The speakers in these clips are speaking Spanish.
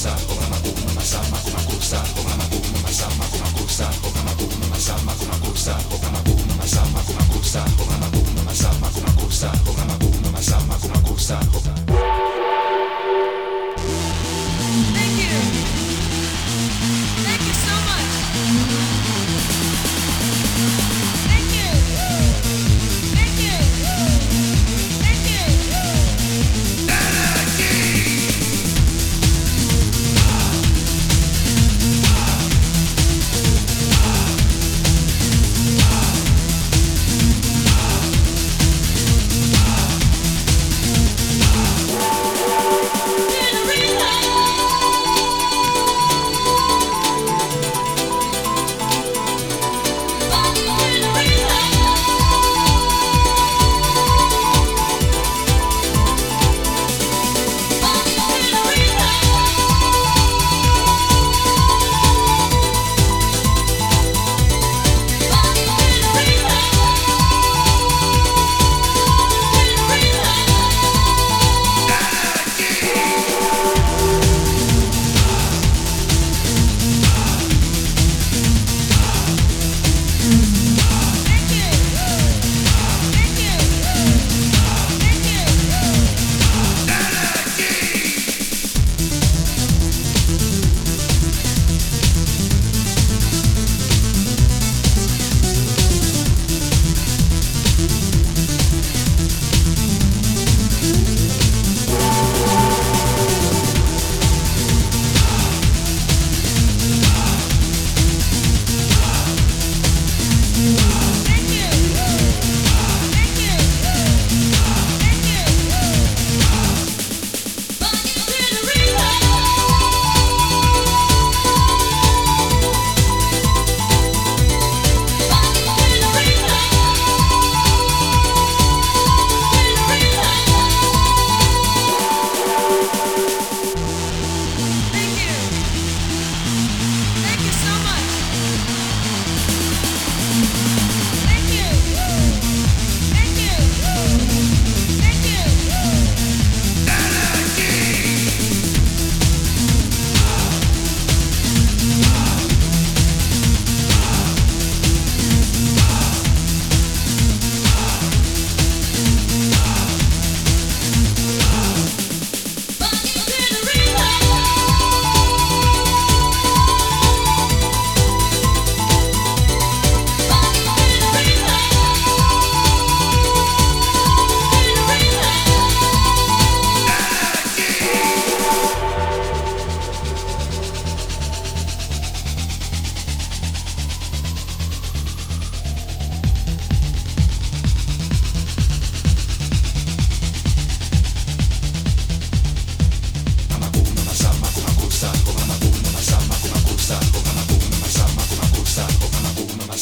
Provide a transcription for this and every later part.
stop.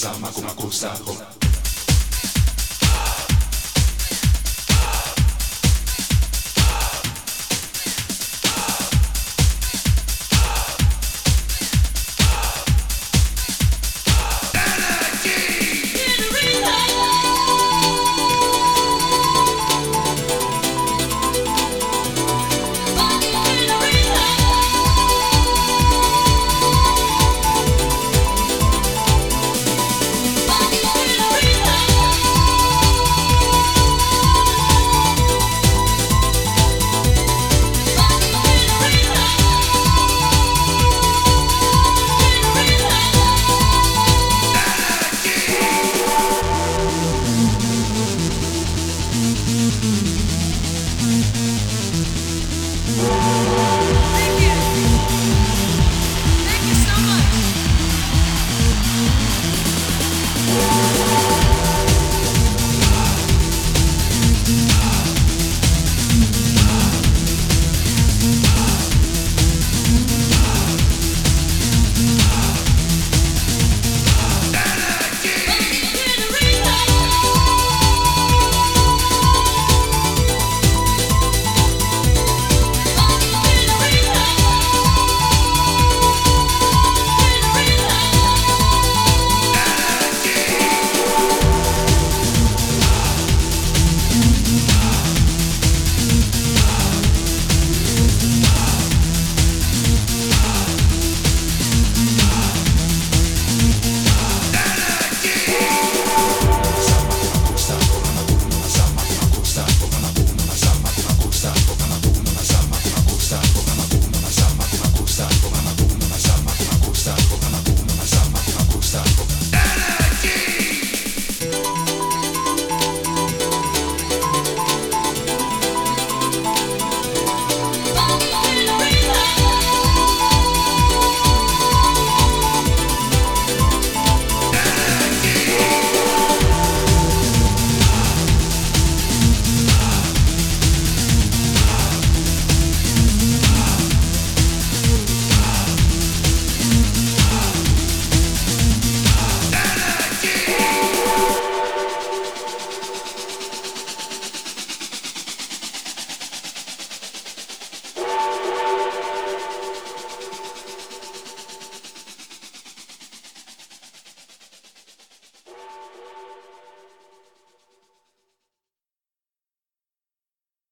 Makumakusa,